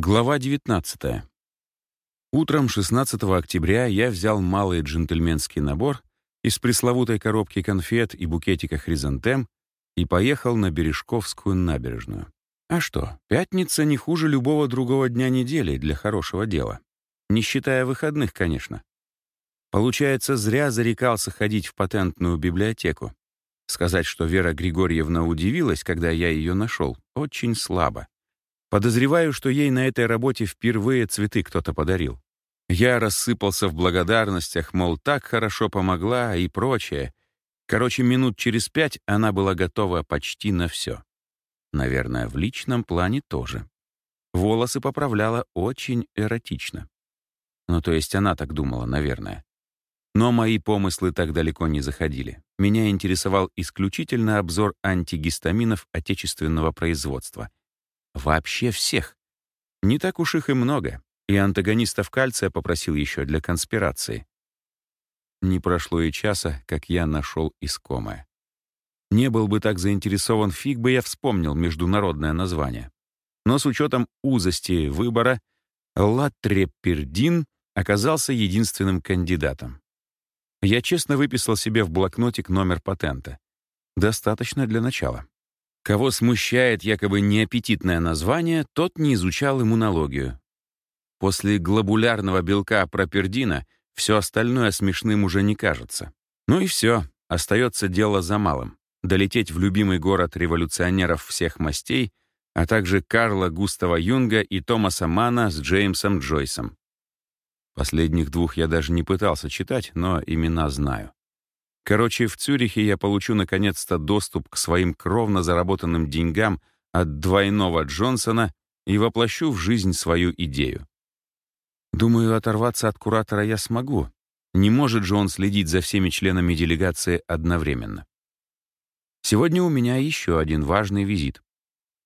Глава 19. Утром 16 октября я взял малый джентльменский набор из пресловутой коробки конфет и букетика хризантем и поехал на Бережковскую набережную. А что, пятница не хуже любого другого дня недели для хорошего дела. Не считая выходных, конечно. Получается, зря зарекался ходить в патентную библиотеку. Сказать, что Вера Григорьевна удивилась, когда я ее нашел, очень слабо. Подозреваю, что ей на этой работе впервые цветы кто-то подарил. Я рассыпался в благодарностях, мол, так хорошо помогла и прочее. Короче, минут через пять она была готова почти на все. Наверное, в личном плане тоже. Волосы поправляла очень эротично. Ну, то есть она так думала, наверное. Но мои помыслы так далеко не заходили. Меня интересовал исключительно обзор антигистаминов отечественного производства — Вообще всех. Не так уж их и много, и антагонистов кальция попросил еще для конспирации. Не прошло и часа, как я нашел искомое. Не был бы так заинтересован, фиг бы я вспомнил международное название. Но с учетом узости выбора, латреппердин оказался единственным кандидатом. Я честно выписал себе в блокнотик номер патента. Достаточно для начала. Кого смущает якобы неаппетитное название, тот не изучал иммунологию. После глобулярного белка пропердина все остальное смешным уже не кажется. Ну и все, остается дело за малым. Долететь в любимый город революционеров всех мастей, а также Карла Густава Юнга и Томаса Мана с Джеймсом Джойсом. Последних двух я даже не пытался читать, но имена знаю. Короче, в Цюрихе я получу наконец-то доступ к своим кровно заработанным деньгам от двойного Джонсона и воплощу в жизнь свою идею. Думаю, оторваться от куратора я смогу. Не может же он следить за всеми членами делегации одновременно. Сегодня у меня еще один важный визит.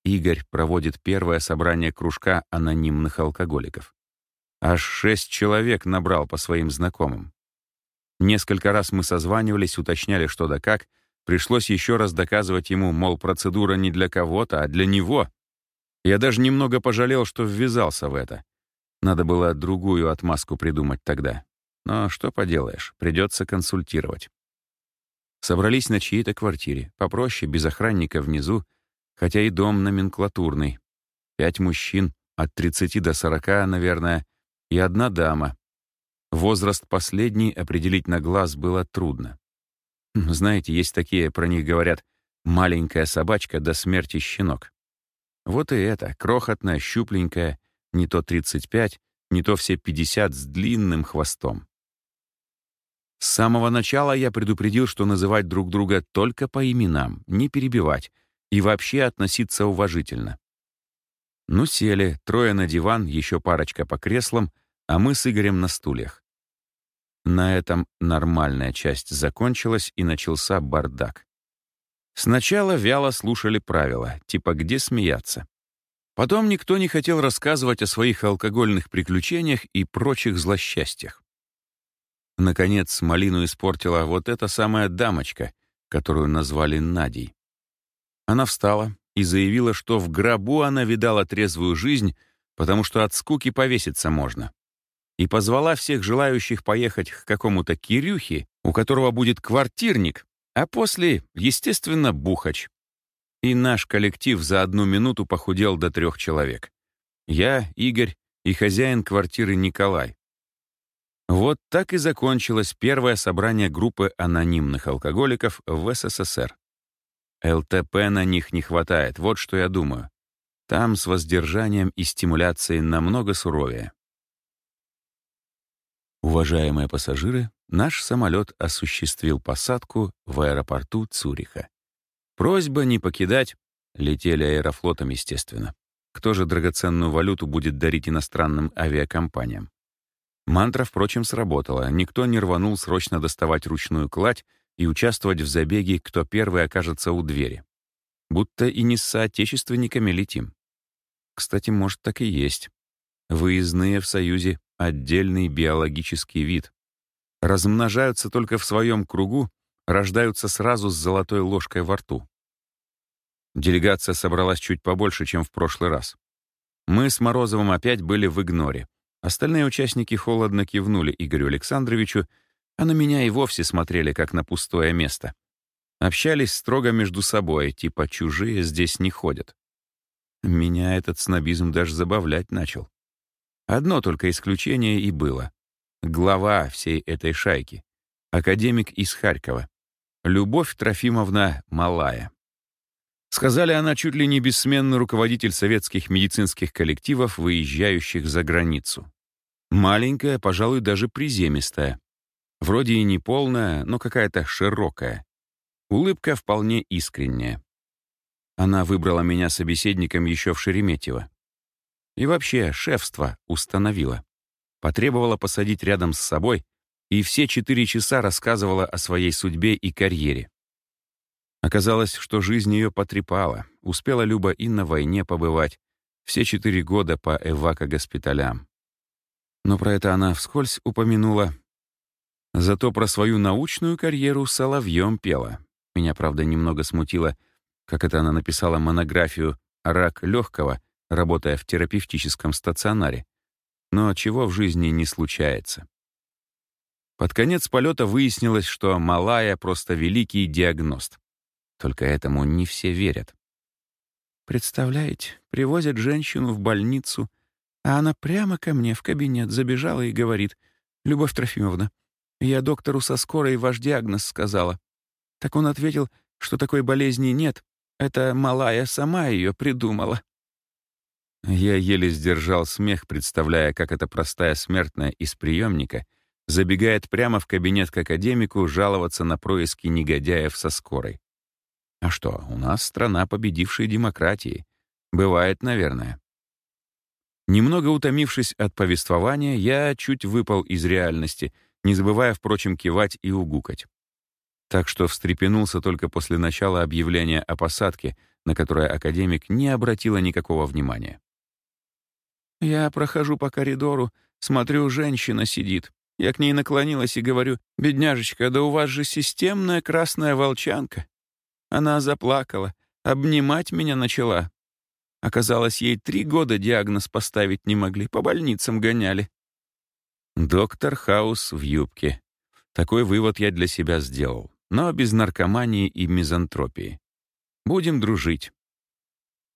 Игорь проводит первое собрание кружка анонимных алкоголиков. Аж шесть человек набрал по своим знакомым. Несколько раз мы созванивались, уточняли что да как. Пришлось еще раз доказывать ему, мол, процедура не для кого-то, а для него. Я даже немного пожалел, что ввязался в это. Надо было другую отмазку придумать тогда. Но что поделаешь, придется консультировать. Собрались на чьей-то квартире, попроще, без охранника внизу, хотя и дом номенклатурный. Пять мужчин, от 30 до 40, наверное, и одна дама, Возраст последний определить на глаз было трудно. Знаете, есть такие, про них говорят, маленькая собачка до смерти щенок. Вот и это, крохотная, щупленькая, не то 35, не то все 50 с длинным хвостом. С самого начала я предупредил, что называть друг друга только по именам, не перебивать и вообще относиться уважительно. Ну, сели, трое на диван, еще парочка по креслам, а мы с Игорем на стульях. На этом нормальная часть закончилась, и начался бардак. Сначала вяло слушали правила, типа «где смеяться?». Потом никто не хотел рассказывать о своих алкогольных приключениях и прочих злосчастьях. Наконец, малину испортила вот эта самая дамочка, которую назвали Надей. Она встала и заявила, что в гробу она видала трезвую жизнь, потому что от скуки повеситься можно и позвала всех желающих поехать к какому-то Кирюхе, у которого будет квартирник, а после, естественно, бухач. И наш коллектив за одну минуту похудел до трех человек. Я, Игорь и хозяин квартиры Николай. Вот так и закончилось первое собрание группы анонимных алкоголиков в СССР. ЛТП на них не хватает, вот что я думаю. Там с воздержанием и стимуляцией намного суровее. Уважаемые пассажиры, наш самолет осуществил посадку в аэропорту Цюриха. Просьба не покидать, летели аэрофлотом, естественно. Кто же драгоценную валюту будет дарить иностранным авиакомпаниям? Мантра, впрочем, сработала. Никто не рванул срочно доставать ручную кладь и участвовать в забеге, кто первый окажется у двери. Будто и не с соотечественниками летим. Кстати, может, так и есть. Выездные в Союзе отдельный биологический вид. Размножаются только в своем кругу, рождаются сразу с золотой ложкой во рту. Делегация собралась чуть побольше, чем в прошлый раз. Мы с Морозовым опять были в игноре. Остальные участники холодно кивнули Игорю Александровичу, а на меня и вовсе смотрели, как на пустое место. Общались строго между собой, типа «чужие здесь не ходят». Меня этот снобизм даже забавлять начал. Одно только исключение и было. Глава всей этой шайки. Академик из Харькова. Любовь Трофимовна Малая. Сказали, она чуть ли не бессменный руководитель советских медицинских коллективов, выезжающих за границу. Маленькая, пожалуй, даже приземистая. Вроде и не полная, но какая-то широкая. Улыбка вполне искренняя. Она выбрала меня собеседником еще в Шереметьево. И вообще шефство установила. Потребовала посадить рядом с собой и все четыре часа рассказывала о своей судьбе и карьере. Оказалось, что жизнь ее потрепала. Успела Люба и на войне побывать. Все четыре года по эвако-госпиталям. Но про это она вскользь упомянула. Зато про свою научную карьеру соловьем пела. Меня, правда, немного смутило, как это она написала монографию «Рак легкого», работая в терапевтическом стационаре. Но чего в жизни не случается. Под конец полета выяснилось, что Малая просто великий диагност. Только этому не все верят. Представляете, привозят женщину в больницу, а она прямо ко мне в кабинет забежала и говорит, «Любовь Трофимовна, я доктору со скорой ваш диагноз сказала». Так он ответил, что такой болезни нет, это малая сама ее придумала. Я еле сдержал смех, представляя, как эта простая смертная из приемника забегает прямо в кабинет к академику жаловаться на происки негодяев со скорой. А что, у нас страна победившей демократии. Бывает, наверное. Немного утомившись от повествования, я чуть выпал из реальности, не забывая, впрочем, кивать и угукать. Так что встрепенулся только после начала объявления о посадке, на которое академик не обратила никакого внимания. Я прохожу по коридору, смотрю, женщина сидит. Я к ней наклонилась и говорю, «Бедняжечка, да у вас же системная красная волчанка». Она заплакала, обнимать меня начала. Оказалось, ей три года диагноз поставить не могли, по больницам гоняли. Доктор Хаус в юбке. Такой вывод я для себя сделал, но без наркомании и мизантропии. Будем дружить.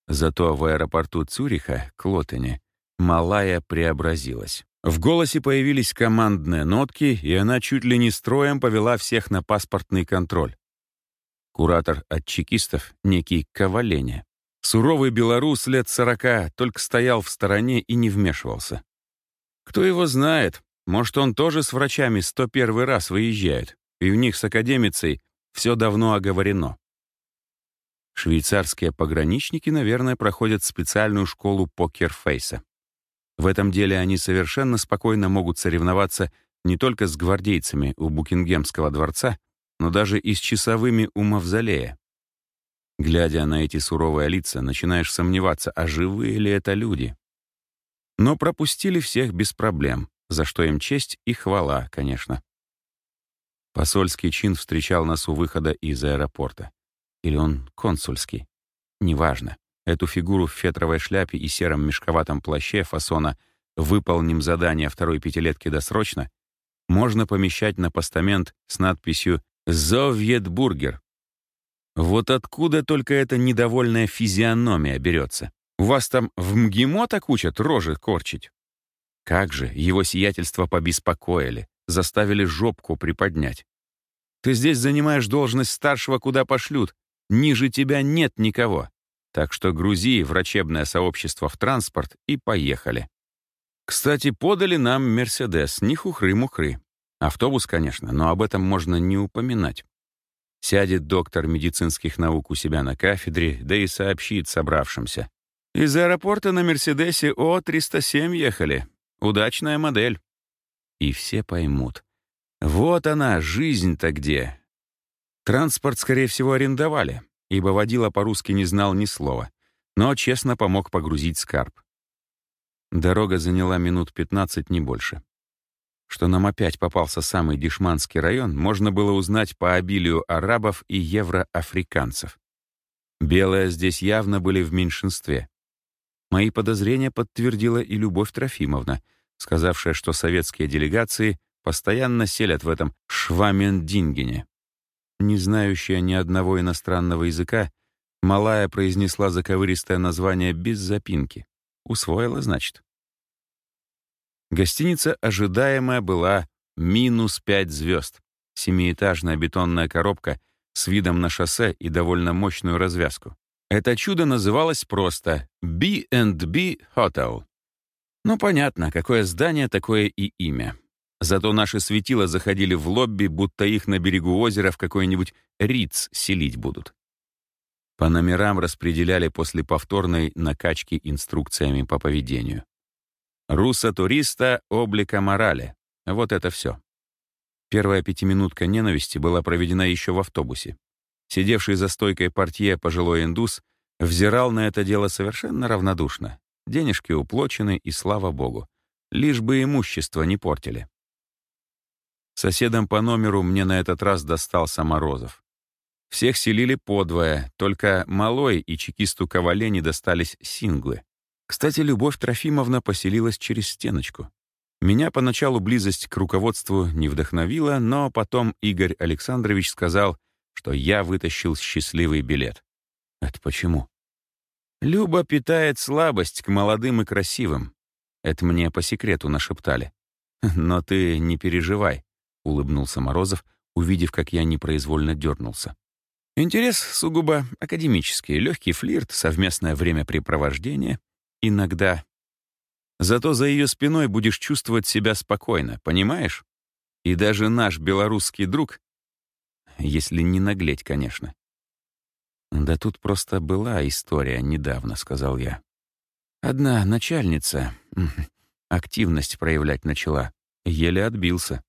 Зато в аэропорту Цюриха, Клотене, Малая преобразилась. В голосе появились командные нотки, и она чуть ли не строем повела всех на паспортный контроль. Куратор от чекистов, некий Коваленя. Суровый белорус лет сорока только стоял в стороне и не вмешивался. Кто его знает, может, он тоже с врачами 101 раз выезжает, и у них с академицей все давно оговорено. Швейцарские пограничники, наверное, проходят специальную школу покерфейса. В этом деле они совершенно спокойно могут соревноваться не только с гвардейцами у Букингемского дворца, но даже и с часовыми у Мавзолея. Глядя на эти суровые лица, начинаешь сомневаться, а живые ли это люди. Но пропустили всех без проблем, за что им честь и хвала, конечно. Посольский чин встречал нас у выхода из аэропорта. Или он консульский. Неважно. Эту фигуру в фетровой шляпе и сером мешковатом плаще фасона «Выполним задание второй пятилетки досрочно» можно помещать на постамент с надписью «Зовьетбургер». Вот откуда только эта недовольная физиономия берется? У вас там в МГИМО так учат рожи корчить? Как же его сиятельство побеспокоили, заставили жопку приподнять. Ты здесь занимаешь должность старшего, куда пошлют. Ниже тебя нет никого. Так что грузи врачебное сообщество в транспорт и поехали. Кстати, подали нам «Мерседес», не хухры-мухры. Автобус, конечно, но об этом можно не упоминать. Сядет доктор медицинских наук у себя на кафедре, да и сообщит собравшимся. Из аэропорта на «Мерседесе О-307» ехали. Удачная модель. И все поймут. Вот она, жизнь-то где. Транспорт, скорее всего, арендовали ибо водила по-русски не знал ни слова, но честно помог погрузить скарб. Дорога заняла минут 15, не больше. Что нам опять попался самый дешманский район, можно было узнать по обилию арабов и евроафриканцев. Белые здесь явно были в меньшинстве. Мои подозрения подтвердила и Любовь Трофимовна, сказавшая, что советские делегации постоянно селят в этом Швамендингене. Не знающая ни одного иностранного языка, Малая произнесла заковыристое название без запинки. Усвоила, значит. Гостиница ожидаемая была минус пять звезд. Семиэтажная бетонная коробка с видом на шоссе и довольно мощную развязку. Это чудо называлось просто B&B Hotel. Ну, понятно, какое здание, такое и имя. Зато наши светила заходили в лобби, будто их на берегу озера в какой-нибудь Риц селить будут. По номерам распределяли после повторной накачки инструкциями по поведению. «Руса туриста, облика морали». Вот это все. Первая пятиминутка ненависти была проведена еще в автобусе. Сидевший за стойкой портье пожилой индус взирал на это дело совершенно равнодушно. Денежки уплочены, и слава богу. Лишь бы имущество не портили. Соседом по номеру мне на этот раз достался Морозов. Всех селили подвое, только Малой и чекисту Ковале не достались синглы. Кстати, Любовь Трофимовна поселилась через стеночку. Меня поначалу близость к руководству не вдохновила, но потом Игорь Александрович сказал, что я вытащил счастливый билет. Это почему? Люба питает слабость к молодым и красивым. Это мне по секрету нашептали. Но ты не переживай, улыбнулся Морозов, увидев, как я непроизвольно дернулся. Интерес сугубо академический, легкий флирт, совместное времяпрепровождение, иногда. Зато за ее спиной будешь чувствовать себя спокойно, понимаешь? И даже наш белорусский друг если не наглеть, конечно. «Да тут просто была история недавно», — сказал я. «Одна начальница активность проявлять начала. Еле отбился».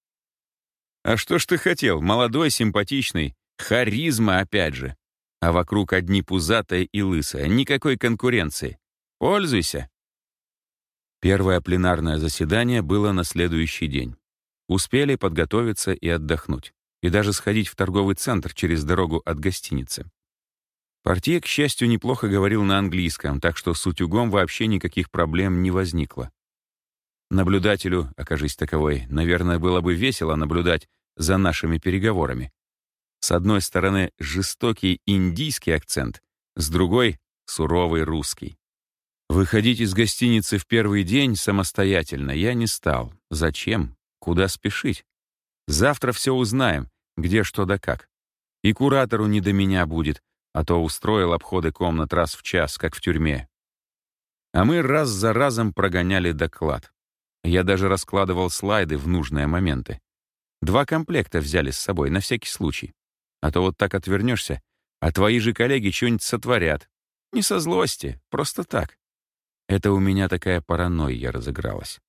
«А что ж ты хотел? Молодой, симпатичный. Харизма опять же. А вокруг одни пузатые и лысые. Никакой конкуренции. Пользуйся». Первое пленарное заседание было на следующий день. Успели подготовиться и отдохнуть и даже сходить в торговый центр через дорогу от гостиницы. Портье, к счастью, неплохо говорил на английском, так что с утюгом вообще никаких проблем не возникло. Наблюдателю, окажись таковой, наверное, было бы весело наблюдать за нашими переговорами. С одной стороны, жестокий индийский акцент, с другой — суровый русский. Выходить из гостиницы в первый день самостоятельно я не стал. Зачем? Куда спешить? Завтра все узнаем, где что да как. И куратору не до меня будет, а то устроил обходы комнат раз в час, как в тюрьме. А мы раз за разом прогоняли доклад. Я даже раскладывал слайды в нужные моменты. Два комплекта взяли с собой, на всякий случай. А то вот так отвернешься, а твои же коллеги что-нибудь сотворят. Не со злости, просто так. Это у меня такая паранойя разыгралась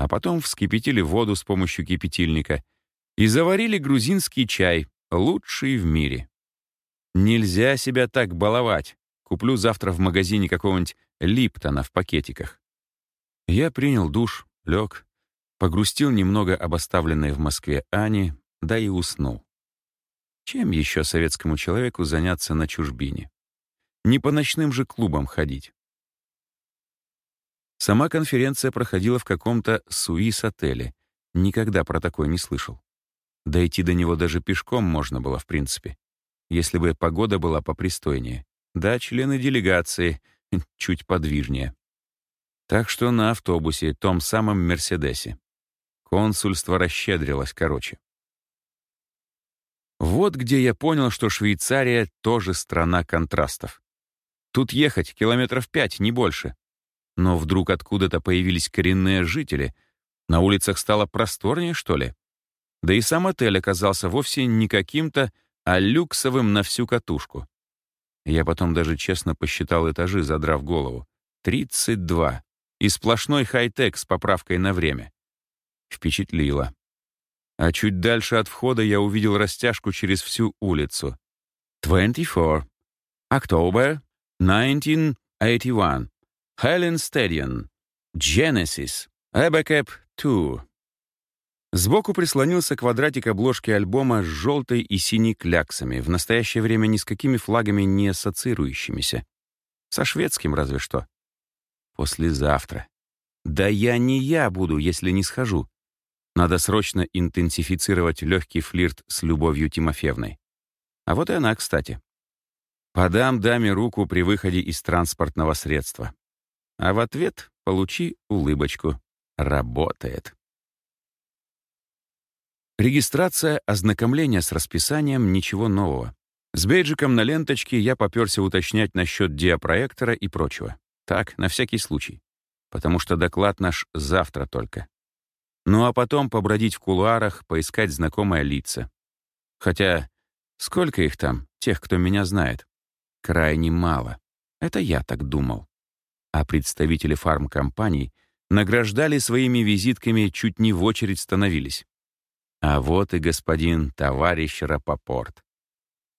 а потом вскипятили воду с помощью кипятильника и заварили грузинский чай, лучший в мире. Нельзя себя так баловать. Куплю завтра в магазине какого-нибудь Липтона в пакетиках. Я принял душ, лег, погрустил немного об оставленной в Москве Ане, да и уснул. Чем еще советскому человеку заняться на чужбине? Не по ночным же клубам ходить. Сама конференция проходила в каком-то Суис-отеле. Никогда про такое не слышал. Дойти до него даже пешком можно было, в принципе. Если бы погода была попристойнее. Да, члены делегации чуть подвижнее. Так что на автобусе, том самом «Мерседесе». Консульство расщедрилось, короче. Вот где я понял, что Швейцария тоже страна контрастов. Тут ехать километров пять, не больше. Но вдруг откуда-то появились коренные жители. На улицах стало просторнее, что ли? Да и сам отель оказался вовсе не каким-то, а люксовым на всю катушку. Я потом даже честно посчитал этажи, задрав голову. 32. И сплошной хай-тек с поправкой на время. Впечатлило. А чуть дальше от входа я увидел растяжку через всю улицу. 24. October 1981. Helen Stadion, Genesis, Abacap 2. Сбоку прислонился квадратик обложки альбома с желтой и синей кляксами, в настоящее время ни с какими флагами не ассоциирующимися. Со шведским разве что. Послезавтра. Да я не я буду, если не схожу. Надо срочно интенсифицировать легкий флирт с Любовью Тимофеевной. А вот и она, кстати. Подам даме руку при выходе из транспортного средства. А в ответ получи улыбочку. Работает. Регистрация, ознакомление с расписанием — ничего нового. С бейджиком на ленточке я попёрся уточнять насчет диапроектора и прочего. Так, на всякий случай. Потому что доклад наш завтра только. Ну а потом побродить в кулуарах, поискать знакомые лица. Хотя, сколько их там, тех, кто меня знает? Крайне мало. Это я так думал. А представители фармкомпаний награждали своими визитками, чуть не в очередь становились. А вот и господин товарищ Рапопорт.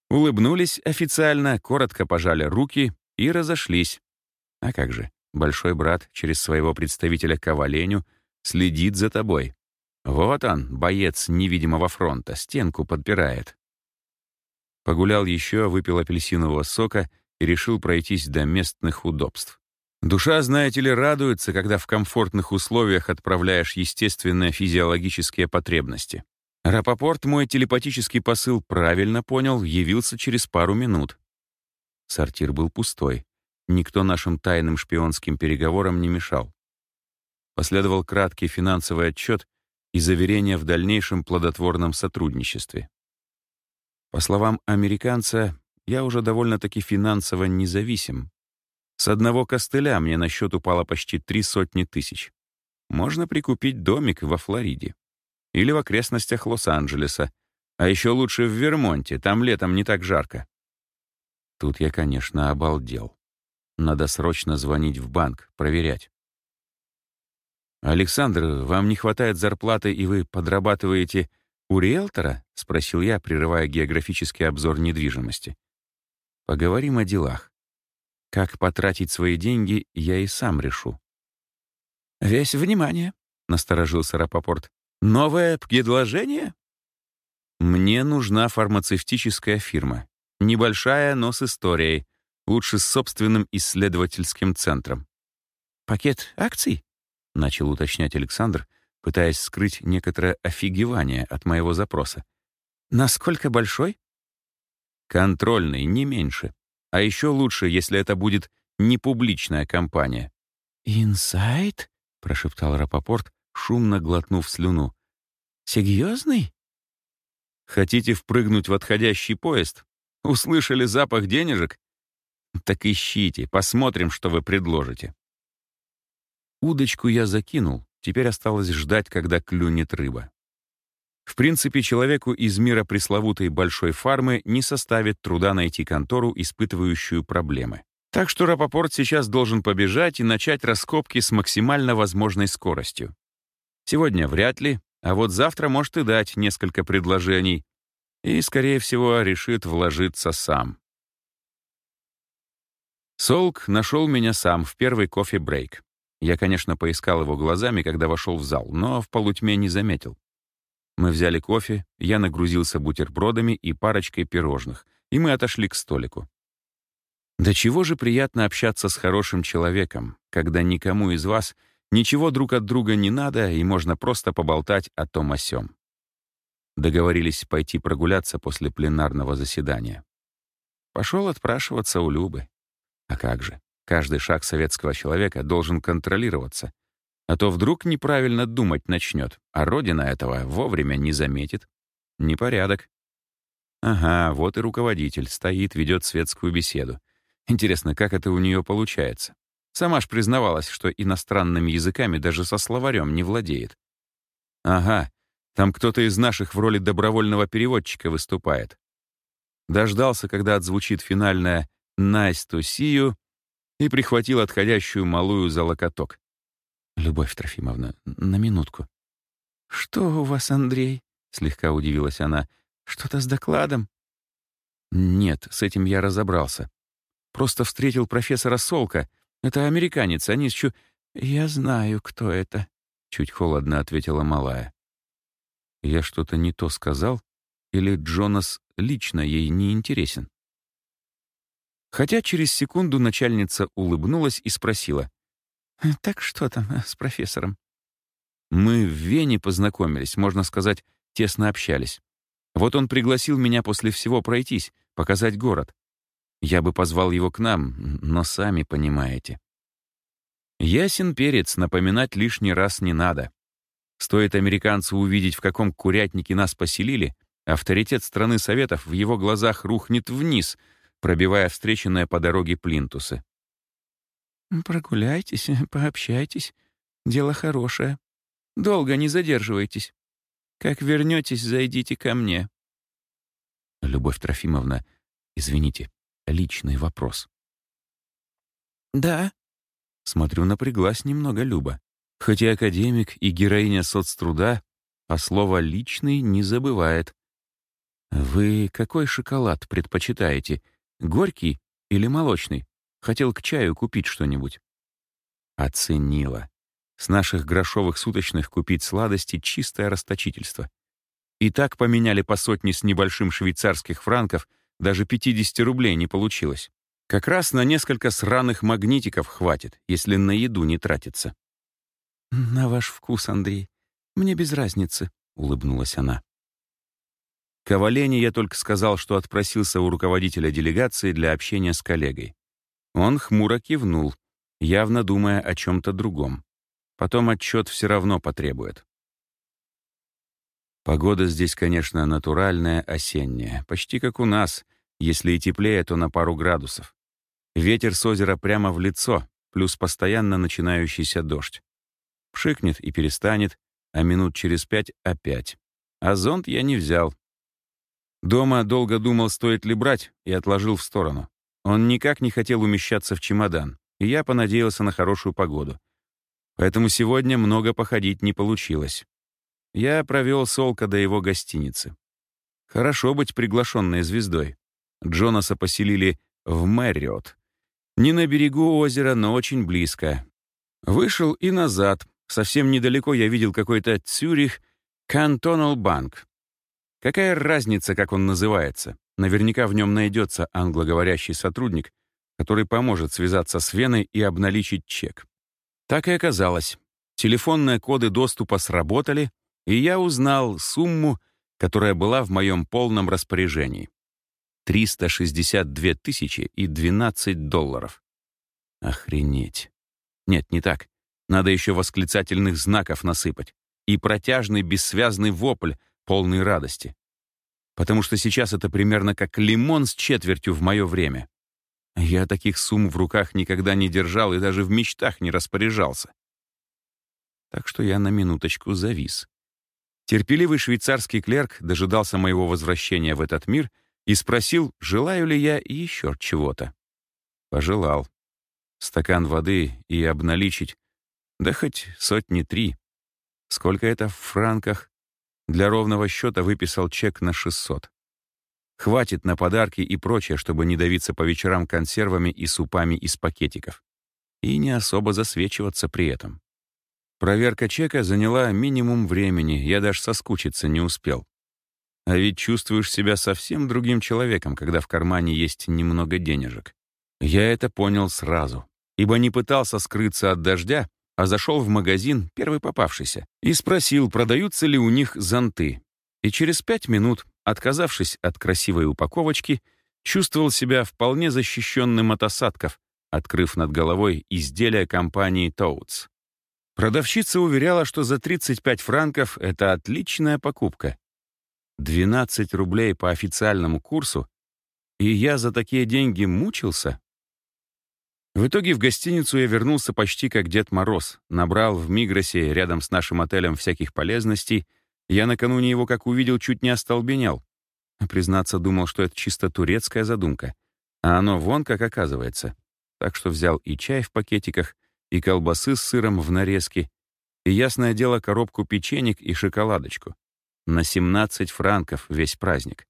Улыбнулись официально, коротко пожали руки и разошлись. А как же, большой брат через своего представителя Коваленю следит за тобой. Вот он, боец невидимого фронта, стенку подпирает. Погулял еще, выпил апельсинового сока и решил пройтись до местных удобств. Душа, знаете ли, радуется, когда в комфортных условиях отправляешь естественные физиологические потребности. Рапопорт мой телепатический посыл правильно понял, явился через пару минут. Сортир был пустой. Никто нашим тайным шпионским переговорам не мешал. Последовал краткий финансовый отчет и заверение в дальнейшем плодотворном сотрудничестве. По словам американца, я уже довольно-таки финансово независим. С одного костыля мне на счет упало почти три сотни тысяч. Можно прикупить домик во Флориде. Или в окрестностях Лос-Анджелеса. А еще лучше в Вермонте, там летом не так жарко. Тут я, конечно, обалдел. Надо срочно звонить в банк, проверять. «Александр, вам не хватает зарплаты, и вы подрабатываете «У риэлтора?» — спросил я, прерывая географический обзор недвижимости. «Поговорим о делах. Как потратить свои деньги, я и сам решу». «Весь внимание», — насторожился Рапопорт. «Новое предложение?» «Мне нужна фармацевтическая фирма. Небольшая, но с историей. Лучше с собственным исследовательским центром». «Пакет акций?» — начал уточнять Александр, — пытаясь скрыть некоторое офигевание от моего запроса. «Насколько большой?» «Контрольный, не меньше. А еще лучше, если это будет не публичная компания». «Инсайт?» — прошептал Рапопорт, шумно глотнув слюну. «Серьезный?» «Хотите впрыгнуть в отходящий поезд? Услышали запах денежек? Так ищите, посмотрим, что вы предложите». Удочку я закинул, Теперь осталось ждать, когда клюнет рыба. В принципе, человеку из мира пресловутой большой фармы не составит труда найти контору, испытывающую проблемы. Так что Рапопорт сейчас должен побежать и начать раскопки с максимально возможной скоростью. Сегодня вряд ли, а вот завтра может и дать несколько предложений. И, скорее всего, решит вложиться сам. Солк нашел меня сам в первый кофе-брейк. Я, конечно, поискал его глазами, когда вошел в зал, но в полутьме не заметил. Мы взяли кофе, я нагрузился бутербродами и парочкой пирожных, и мы отошли к столику. Да чего же приятно общаться с хорошим человеком, когда никому из вас ничего друг от друга не надо, и можно просто поболтать о том о сём. Договорились пойти прогуляться после пленарного заседания. Пошел отпрашиваться у Любы. А как же? Каждый шаг советского человека должен контролироваться. А то вдруг неправильно думать начнет, а Родина этого вовремя не заметит. Непорядок. Ага, вот и руководитель стоит, ведет светскую беседу. Интересно, как это у нее получается? Сама ж признавалась, что иностранными языками даже со словарем не владеет. Ага, там кто-то из наших в роли добровольного переводчика выступает. Дождался, когда отзвучит финальное «Nice to see you», и прихватил отходящую малую за локоток. «Любовь Трофимовна, на минутку». «Что у вас, Андрей?» — слегка удивилась она. «Что-то с докладом?» «Нет, с этим я разобрался. Просто встретил профессора Солка. Это американец, они с чу...» «Я знаю, кто это», — чуть холодно ответила малая. «Я что-то не то сказал? Или Джонас лично ей не интересен?» Хотя через секунду начальница улыбнулась и спросила. «Так что там э, с профессором?» Мы в Вене познакомились, можно сказать, тесно общались. Вот он пригласил меня после всего пройтись, показать город. Я бы позвал его к нам, но сами понимаете. Ясен перец, напоминать лишний раз не надо. Стоит американцу увидеть, в каком курятнике нас поселили, авторитет страны Советов в его глазах рухнет вниз, пробивая встреченное по дороге плинтусы. «Прогуляйтесь, пообщайтесь. Дело хорошее. Долго не задерживайтесь. Как вернетесь, зайдите ко мне». Любовь Трофимовна, извините, личный вопрос. «Да?» Смотрю, напряглась немного Люба. Хоть и академик, и героиня соцтруда, а слово «личный» не забывает. «Вы какой шоколад предпочитаете? Горький или молочный? Хотел к чаю купить что-нибудь». Оценила. С наших грошовых суточных купить сладости — чистое расточительство. И так поменяли по сотне с небольшим швейцарских франков, даже 50 рублей не получилось. Как раз на несколько сраных магнитиков хватит, если на еду не тратится. «На ваш вкус, Андрей. Мне без разницы», — улыбнулась она. Ковалене я только сказал, что отпросился у руководителя делегации для общения с коллегой. Он хмуро кивнул, явно думая о чем-то другом. Потом отчет все равно потребует. Погода здесь, конечно, натуральная, осенняя, почти как у нас, если и теплее, то на пару градусов. Ветер с озера прямо в лицо, плюс постоянно начинающийся дождь. Пшикнет и перестанет, а минут через пять опять. А зонт я не взял. Дома долго думал, стоит ли брать, и отложил в сторону. Он никак не хотел умещаться в чемодан, и я понадеялся на хорошую погоду. Поэтому сегодня много походить не получилось. Я провел Солка до его гостиницы. Хорошо быть приглашенной звездой. Джонаса поселили в Мэриот. Не на берегу озера, но очень близко. Вышел и назад. Совсем недалеко я видел какой-то Цюрих Кантонал Банк. Какая разница, как он называется? Наверняка в нем найдется англоговорящий сотрудник, который поможет связаться с Веной и обналичить чек. Так и оказалось. Телефонные коды доступа сработали, и я узнал сумму, которая была в моем полном распоряжении. 362 тысячи и 12 долларов. Охренеть. Нет, не так. Надо еще восклицательных знаков насыпать. И протяжный бессвязный вопль, полный радости. Потому что сейчас это примерно как лимон с четвертью в мое время. Я таких сумм в руках никогда не держал и даже в мечтах не распоряжался. Так что я на минуточку завис. Терпеливый швейцарский клерк дожидался моего возвращения в этот мир и спросил, желаю ли я еще чего-то. Пожелал. Стакан воды и обналичить, да хоть сотни три. Сколько это в франках? Для ровного счета выписал чек на 600. Хватит на подарки и прочее, чтобы не давиться по вечерам консервами и супами из пакетиков. И не особо засвечиваться при этом. Проверка чека заняла минимум времени, я даже соскучиться не успел. А ведь чувствуешь себя совсем другим человеком, когда в кармане есть немного денежек. Я это понял сразу, ибо не пытался скрыться от дождя, а зашел в магазин, первый попавшийся, и спросил, продаются ли у них зонты. И через пять минут отказавшись от красивой упаковочки, чувствовал себя вполне защищенным от осадков, открыв над головой изделие компании Toads. Продавщица уверяла, что за 35 франков это отличная покупка. 12 рублей по официальному курсу, и я за такие деньги мучился. В итоге в гостиницу я вернулся почти как Дед Мороз, набрал в Мигросе рядом с нашим отелем всяких полезностей — я накануне его, как увидел, чуть не остолбенел. Признаться, думал, что это чисто турецкая задумка. А оно вон как оказывается. Так что взял и чай в пакетиках, и колбасы с сыром в нарезке, и, ясное дело, коробку печенек и шоколадочку. На 17 франков весь праздник.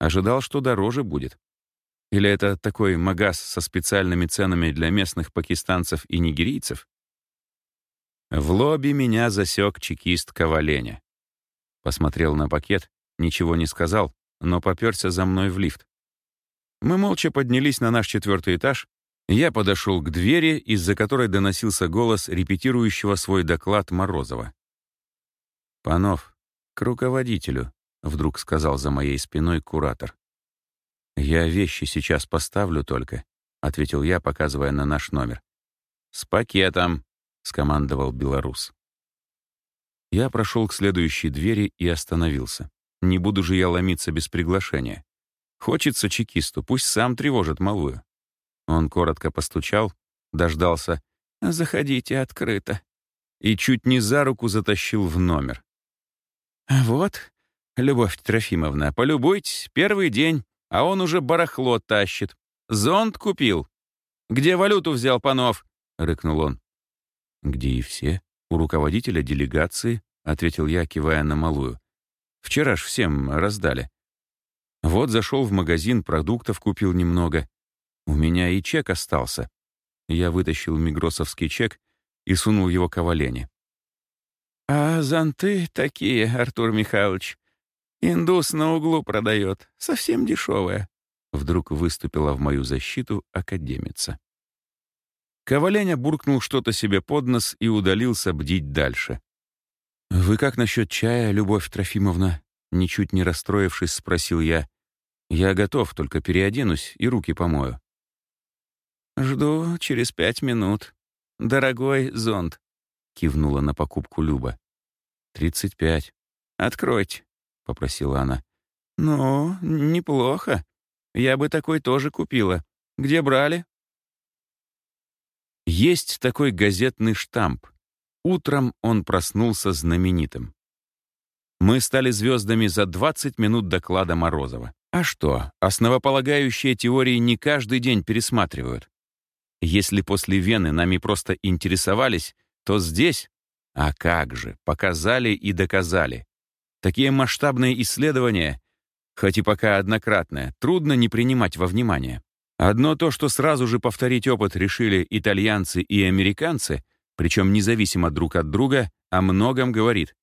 Ожидал, что дороже будет. Или это такой магаз со специальными ценами для местных пакистанцев и нигерийцев? В лобби меня засек чекист Коваленя. Посмотрел на пакет, ничего не сказал, но попёрся за мной в лифт. Мы молча поднялись на наш четвертый этаж, Я подошел к двери, из-за которой доносился голос репетирующего свой доклад Морозова. «Панов, к руководителю», — вдруг сказал за моей спиной куратор. «Я вещи сейчас поставлю только», — ответил я, показывая на наш номер. «С пакетом», — скомандовал белорус. Я прошел к следующей двери и остановился. Не буду же я ломиться без приглашения. Хочется чекисту, пусть сам тревожит малую. Он коротко постучал, дождался. «Заходите открыто». И чуть не за руку затащил в номер. «Вот, Любовь Трофимовна, полюбуйтесь, первый день, а он уже барахло тащит. Зонт купил. Где валюту взял, Панов?» — рыкнул он. «Где и все? У руководителя делегации», — ответил я, кивая на малую. «Вчера ж всем раздали. Вот зашел в магазин, продуктов купил немного. У меня и чек остался. Я вытащил мигросовский чек и сунул его к Овалене. «А зонты такие, Артур Михайлович. Индус на углу продает, совсем дешевая». Вдруг выступила в мою защиту академица. Коваленя буркнул что-то себе под нос и удалился бдить дальше. «Вы как насчет чая, Любовь Трофимовна?» Ничуть не расстроившись, спросил я. «Я готов, только переоденусь и руки помою». «Жду через пять минут. Дорогой зонт», — кивнула на покупку Люба. «Тридцать пять. Откройте», — попросила она. «Ну, неплохо. Я бы такой тоже купила. Где брали?» Есть такой газетный штамп. Утром он проснулся знаменитым. Мы стали звездами за 20 минут доклада Морозова. А что, основополагающие теории не каждый день пересматривают. Если после Вены нами просто интересовались, то здесь, а как же, показали и доказали. Такие масштабные исследования, хоть и пока однократные, трудно не принимать во внимание. Одно то, что сразу же повторить опыт решили итальянцы и американцы, причем независимо друг от друга, о многом говорит.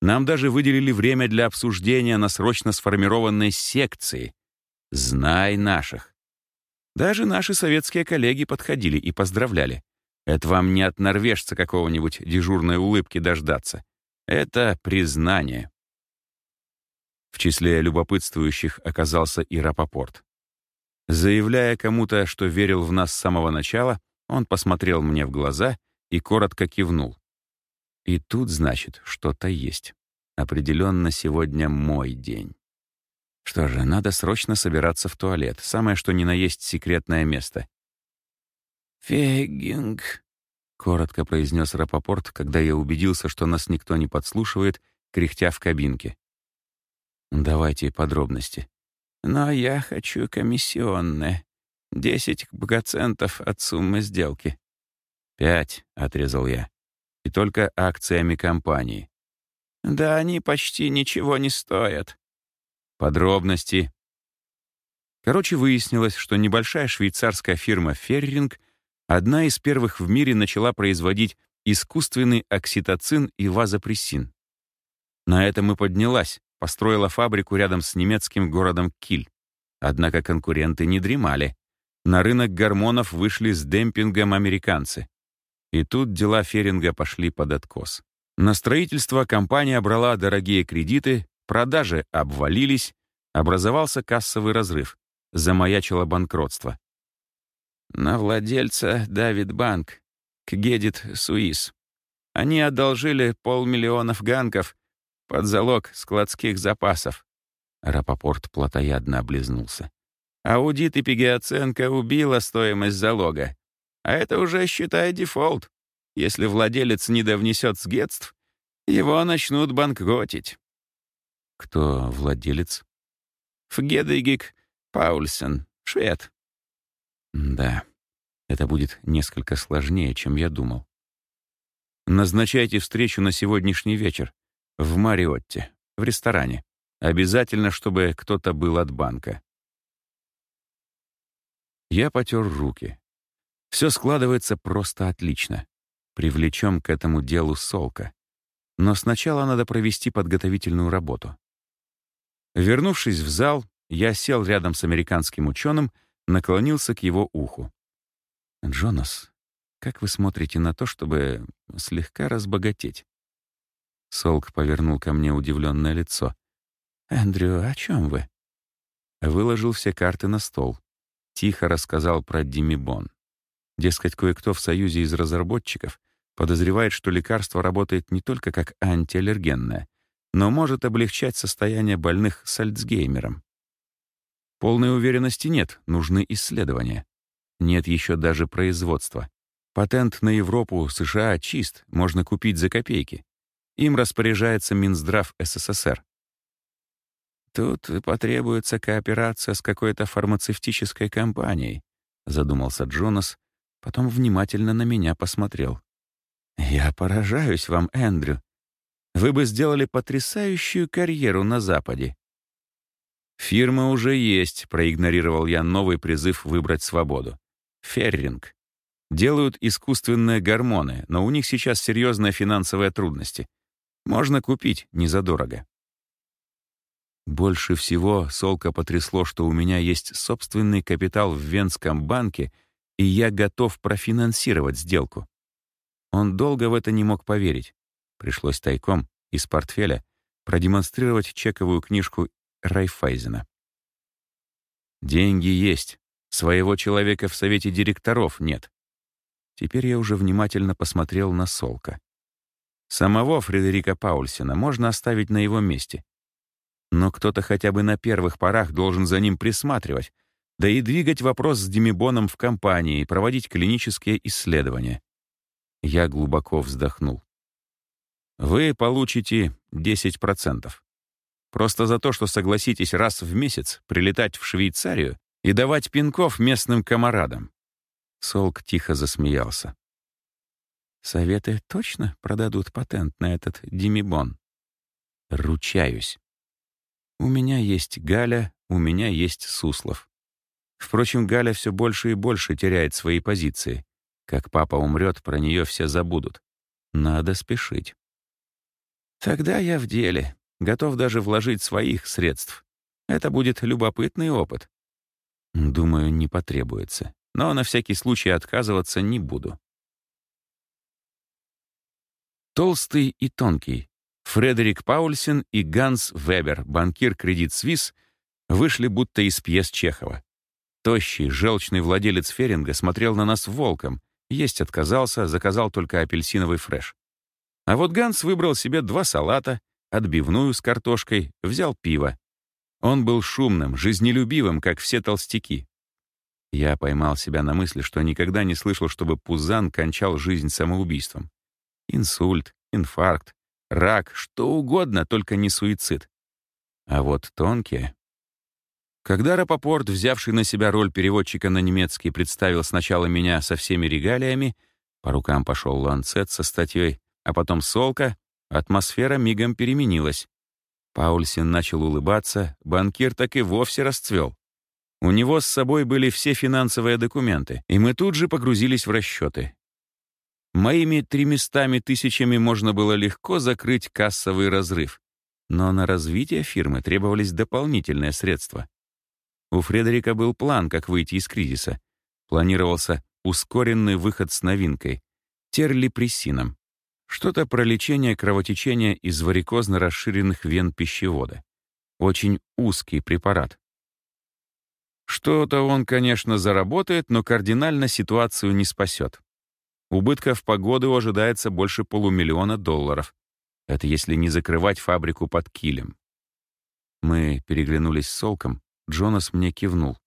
Нам даже выделили время для обсуждения на срочно сформированной секции. «Знай наших». Даже наши советские коллеги подходили и поздравляли. Это вам не от норвежца какого-нибудь дежурной улыбки дождаться. Это признание. В числе любопытствующих оказался и Рапопорт. Заявляя кому-то, что верил в нас с самого начала, он посмотрел мне в глаза и коротко кивнул. И тут, значит, что-то есть. Определенно сегодня мой день. Что же, надо срочно собираться в туалет. Самое что ни на есть секретное место. «Фегинг», — коротко произнес Рапопорт, когда я убедился, что нас никто не подслушивает, кряхтя в кабинке. Давайте подробности. Но я хочу комиссионное. Десять богоцентов от суммы сделки. Пять, — отрезал я. И только акциями компании. Да они почти ничего не стоят. Подробности. Короче, выяснилось, что небольшая швейцарская фирма «Ферринг» одна из первых в мире начала производить искусственный окситоцин и вазопрессин. На этом и поднялась, построила фабрику рядом с немецким городом Киль. Однако конкуренты не дремали. На рынок гормонов вышли с демпингом американцы. И тут дела Феринга пошли под откос. На строительство компания брала дорогие кредиты, продажи обвалились, образовался кассовый разрыв, замаячило банкротство. На владельца Давид Банк, Кгедит Суис. Они одолжили полмиллионов ганков под залог складских запасов. Рапопорт плотоядно облизнулся. Аудит и пигиоценка убила стоимость залога. А это уже, считай, дефолт. Если владелец не довнесет сгетств, его начнут банкротить. Кто владелец? Фгедегик Паульсен, швед. Да, это будет несколько сложнее, чем я думал. Назначайте встречу на сегодняшний вечер. В Мариотте, в ресторане. Обязательно, чтобы кто-то был от банка. Я потер руки. Все складывается просто отлично. Привлечем к этому делу Солка. Но сначала надо провести подготовительную работу. Вернувшись в зал, я сел рядом с американским ученым, наклонился к его уху. «Джонас, как вы смотрите на то, чтобы слегка разбогатеть?» Солк повернул ко мне удивленное лицо. «Эндрю, о чем вы?» Выложил все карты на стол. Тихо рассказал про Димибон. Дескать, кое-кто в союзе из разработчиков подозревает, что лекарство работает не только как антиаллергенное, но может облегчать состояние больных с Альцгеймером. Полной уверенности нет, нужны исследования. Нет еще даже производства. Патент на Европу, США чист, можно купить за копейки. Им распоряжается Минздрав СССР. «Тут потребуется кооперация с какой-то фармацевтической компанией», задумался Джонас, потом внимательно на меня посмотрел. «Я поражаюсь вам, Эндрю. Вы бы сделали потрясающую карьеру на Западе». «Фирма уже есть», — проигнорировал я новый призыв выбрать свободу. «Ферринг. Делают искусственные гормоны, но у них сейчас серьезные финансовые трудности. Можно купить незадорого». Больше всего Солка потрясло, что у меня есть собственный капитал в Венском банке, и я готов профинансировать сделку. Он долго в это не мог поверить. Пришлось тайком, из портфеля, продемонстрировать чековую книжку Райфайзена. Деньги есть. Своего человека в совете директоров нет. Теперь я уже внимательно посмотрел на Солка. Самого Фредерика Паульсена можно оставить на его месте. Но кто-то хотя бы на первых порах должен за ним присматривать, да и двигать вопрос с Демибоном в компании, проводить клинические исследования. Я глубоко вздохнул. Вы получите 10%. Просто за то, что согласитесь раз в месяц прилетать в Швейцарию и давать пинков местным комарадам. Солк тихо засмеялся. Советы точно продадут патент на этот Димибон? Ручаюсь. У меня есть Галя, у меня есть Суслов. Впрочем, Галя все больше и больше теряет свои позиции. Как папа умрет, про нее все забудут. Надо спешить. Тогда я в деле. Готов даже вложить своих средств. Это будет любопытный опыт. Думаю, не потребуется. Но на всякий случай отказываться не буду. Толстый и тонкий. Фредерик Паульсен и Ганс Вебер, банкир Кредит Свис, вышли будто из пьес Чехова. Тощий, желчный владелец Феринга смотрел на нас волком, есть отказался, заказал только апельсиновый фреш. А вот Ганс выбрал себе два салата, отбивную с картошкой, взял пиво. Он был шумным, жизнелюбивым, как все толстяки. Я поймал себя на мысли, что никогда не слышал, чтобы Пузан кончал жизнь самоубийством. Инсульт, инфаркт, рак, что угодно, только не суицид. А вот тонкие... Когда Рапопорт, взявший на себя роль переводчика на немецкий, представил сначала меня со всеми регалиями, по рукам пошел ланцет со статьей, а потом солка, атмосфера мигом переменилась. Паульсин начал улыбаться, банкир так и вовсе расцвел. У него с собой были все финансовые документы, и мы тут же погрузились в расчеты. Моими тремястами тысячами можно было легко закрыть кассовый разрыв, но на развитие фирмы требовались дополнительные средства. У Фредерика был план, как выйти из кризиса. Планировался ускоренный выход с новинкой — терлипрессином. Что-то про лечение кровотечения из варикозно расширенных вен пищевода. Очень узкий препарат. Что-то он, конечно, заработает, но кардинально ситуацию не спасет. Убытков по году ожидается больше полумиллиона долларов. Это если не закрывать фабрику под килем. Мы переглянулись с Солком, Джонас мне кивнул.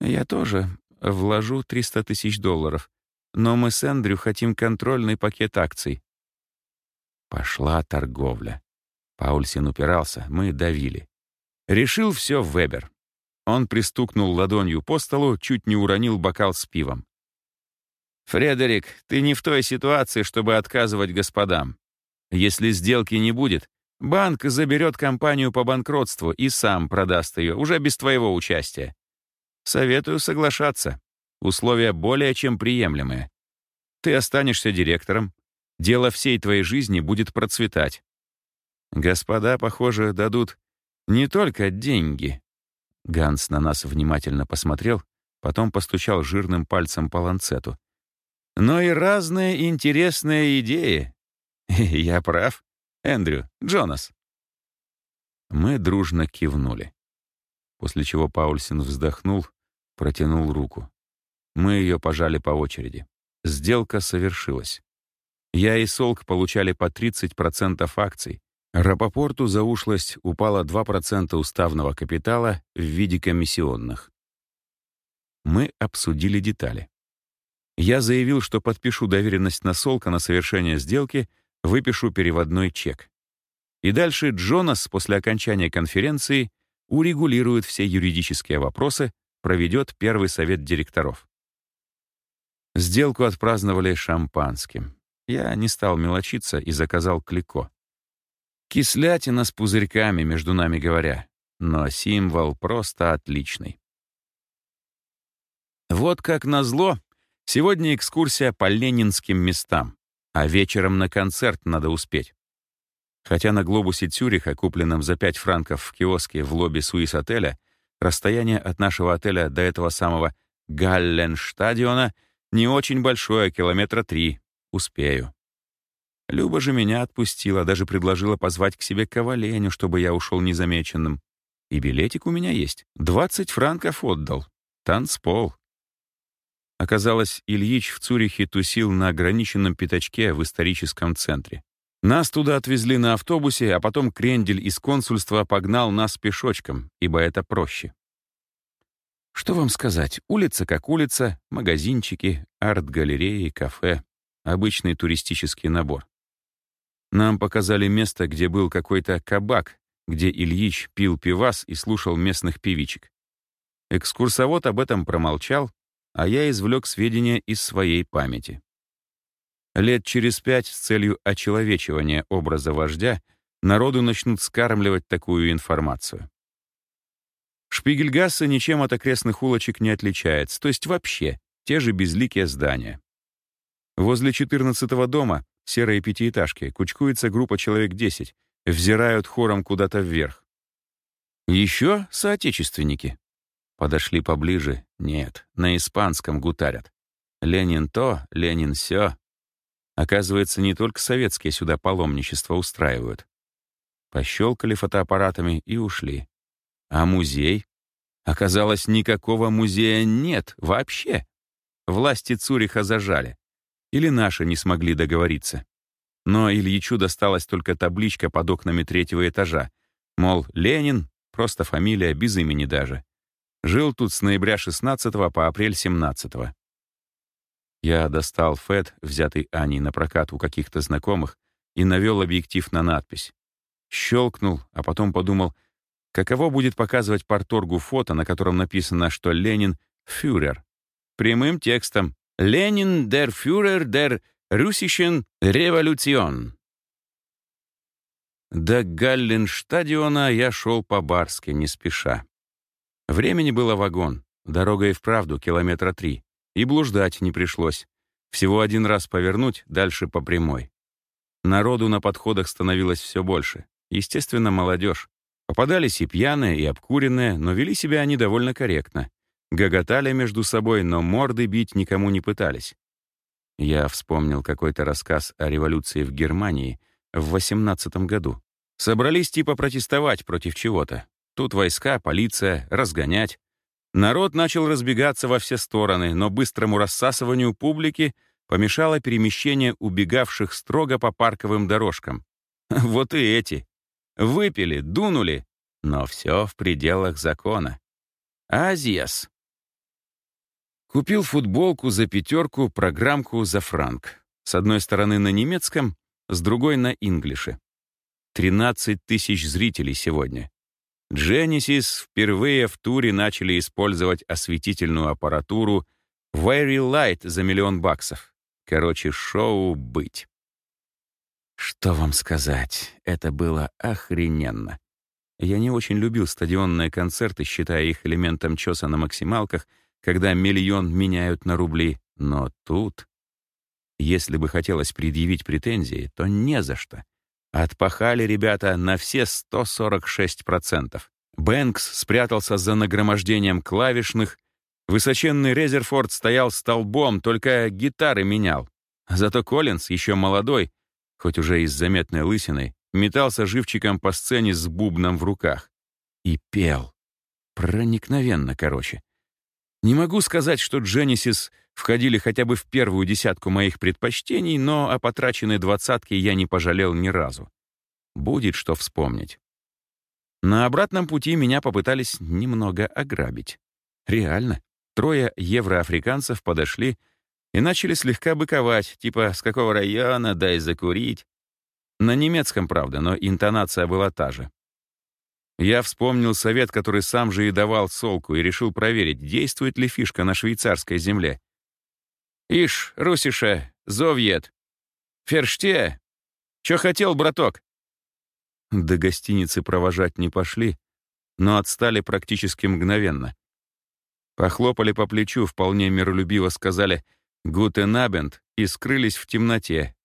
«Я тоже вложу 300 тысяч долларов, но мы с Эндрю хотим контрольный пакет акций». Пошла торговля. Паульсин упирался, мы давили. Решил все Вебер. Он пристукнул ладонью по столу, чуть не уронил бокал с пивом. «Фредерик, ты не в той ситуации, чтобы отказывать господам. Если сделки не будет, Банк заберет компанию по банкротству и сам продаст ее, уже без твоего участия. Советую соглашаться. Условия более чем приемлемые. Ты останешься директором. Дело всей твоей жизни будет процветать. Господа, похоже, дадут не только деньги. Ганс на нас внимательно посмотрел, потом постучал жирным пальцем по ланцету. «Но и разные интересные идеи. Я прав, Эндрю, Джонас». Мы дружно кивнули. После чего Паульсен вздохнул, протянул руку. Мы ее пожали по очереди. Сделка совершилась. Я и Солк получали по 30% акций. Рапопорту за ушлость упало 2% уставного капитала в виде комиссионных. Мы обсудили детали. Я заявил, что подпишу доверенность на Солка на совершение сделки, выпишу переводной чек. И дальше Джонас после окончания конференции урегулирует все юридические вопросы, проведет первый совет директоров. Сделку отпраздновали шампанским. Я не стал мелочиться и заказал клико. Кислятина с пузырьками, между нами говоря, но символ просто отличный. Вот как назло, сегодня экскурсия по ленинским местам, а вечером на концерт надо успеть. Хотя на глобусе Цюриха, купленном за 5 франков в киоске в лобби Суис-отеля, расстояние от нашего отеля до этого самого Галленштадиона — не очень большое, километра три. Успею. Люба же меня отпустила, даже предложила позвать к себе Коваленю, чтобы я ушел незамеченным. И билетик у меня есть. Двадцать франков отдал. Танцпол. Оказалось, Ильич в Цюрихе тусил на ограниченном пятачке в историческом центре. Нас туда отвезли на автобусе, а потом Крендель из консульства погнал нас пешочком, ибо это проще. Что вам сказать? Улица как улица, магазинчики, арт-галереи, кафе. Обычный туристический набор. Нам показали место, где был какой-то кабак, где Ильич пил пивас и слушал местных певичек. Экскурсовод об этом промолчал, а я извлек сведения из своей памяти. Лет через пять с целью очеловечивания образа вождя народу начнут скармливать такую информацию. Шпигельгасса ничем от окрестных улочек не отличается, то есть вообще те же безликие здания. Возле 14-го дома, серые пятиэтажки, кучкуется группа человек 10, взирают хором куда-то вверх. Еще соотечественники. Подошли поближе. Нет, на испанском гутарят. Ленин то, Ленин сё. Оказывается, не только советские сюда паломничество устраивают. Пощелкали фотоаппаратами и ушли. А музей? Оказалось, никакого музея нет вообще. Власти Цуриха зажали. Или наши не смогли договориться. Но Ильичу досталась только табличка под окнами третьего этажа. Мол, Ленин, просто фамилия, без имени даже. Жил тут с ноября 16 по апрель 17 -го. Я достал ФЭД, взятый Аней на прокат у каких-то знакомых, и навел объектив на надпись. Щелкнул, а потом подумал — Каково будет показывать порторгу фото, на котором написано, что Ленин — фюрер? Прямым текстом «Ленин дер фюрер дер русischen революцион». До Галленштадиона я шел по-барски, не спеша. Времени было вагон, дорога и вправду километра три, и блуждать не пришлось. Всего один раз повернуть, дальше по прямой. Народу на подходах становилось все больше. Естественно, молодежь. Попадались и пьяные, и обкуренные, но вели себя они довольно корректно. Гоготали между собой, но морды бить никому не пытались. Я вспомнил какой-то рассказ о революции в Германии в 18 году. Собрались типа протестовать против чего-то. Тут войска, полиция, разгонять. Народ начал разбегаться во все стороны, но быстрому рассасыванию публики помешало перемещение убегавших строго по парковым дорожкам. Вот и эти. Выпили, дунули, но все в пределах закона. Азиас. Купил футболку за пятерку, программку за франк. С одной стороны на немецком, с другой на инглише. 13 тысяч зрителей сегодня. Genesis впервые в туре начали использовать осветительную аппаратуру Very Light за миллион баксов. Короче, шоу быть. Что вам сказать, это было охрененно. Я не очень любил стадионные концерты, считая их элементом чёса на максималках, когда миллион меняют на рубли. Но тут... Если бы хотелось предъявить претензии, то не за что. Отпахали ребята на все 146%. Бэнкс спрятался за нагромождением клавишных, Высоченный Резерфорд стоял столбом, только гитары менял. Зато Коллинз, еще молодой, хоть уже и с заметной лысиной, метался живчиком по сцене с бубном в руках. И пел. Проникновенно, короче. Не могу сказать, что Genesis входили хотя бы в первую десятку моих предпочтений, но о потраченной двадцатке я не пожалел ни разу. Будет что вспомнить. На обратном пути меня попытались немного ограбить. Реально. Трое евроафриканцев подошли и начали слегка быковать, типа «с какого района, дай закурить». На немецком, правда, но интонация была та же. Я вспомнил совет, который сам же и давал Солку, и решил проверить, действует ли фишка на швейцарской земле. «Ишь, Русиша, зовьет! Ферште! Чё хотел, браток?» До гостиницы провожать не пошли, но отстали практически мгновенно. Похлопали по плечу, вполне миролюбиво сказали «Гутен Абенд» и скрылись в темноте.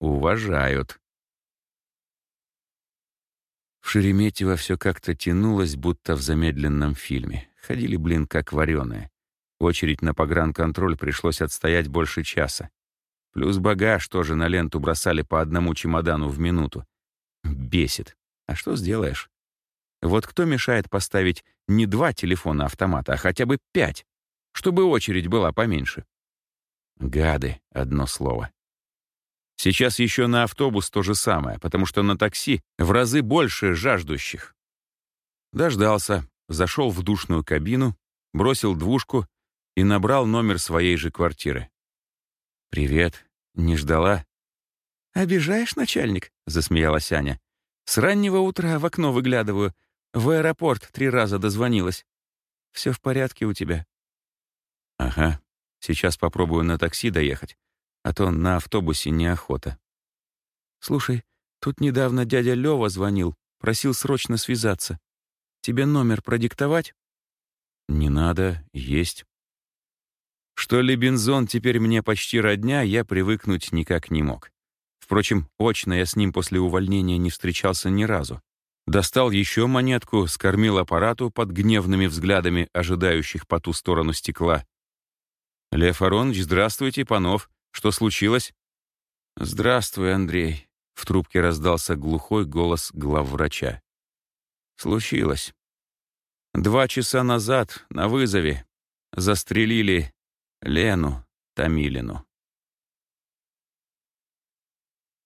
Уважают. Шереметьево все как-то тянулось, будто в замедленном фильме. Ходили, блин, как вареные. Очередь на погранконтроль пришлось отстоять больше часа. Плюс багаж тоже на ленту бросали по одному чемодану в минуту. Бесит. А что сделаешь? Вот кто мешает поставить не два телефона-автомата, а хотя бы пять, чтобы очередь была поменьше? Гады, одно слово. Сейчас еще на автобус то же самое, потому что на такси в разы больше жаждущих. Дождался, зашел в душную кабину, бросил двушку и набрал номер своей же квартиры. «Привет. Не ждала?» «Обижаешь, начальник?» — засмеялась Аня. «С раннего утра в окно выглядываю. В аэропорт три раза дозвонилась. Все в порядке у тебя?» «Ага. Сейчас попробую на такси доехать а то на автобусе неохота. «Слушай, тут недавно дядя Лёва звонил, просил срочно связаться. Тебе номер продиктовать?» «Не надо, есть». Что Лебензон теперь мне почти родня, я привыкнуть никак не мог. Впрочем, очно я с ним после увольнения не встречался ни разу. Достал еще монетку, скормил аппарату под гневными взглядами ожидающих по ту сторону стекла. «Лев Аронович, здравствуйте, Панов. Что случилось?» «Здравствуй, Андрей», — в трубке раздался глухой голос главврача. «Случилось. Два часа назад на вызове застрелили Лену Томилину».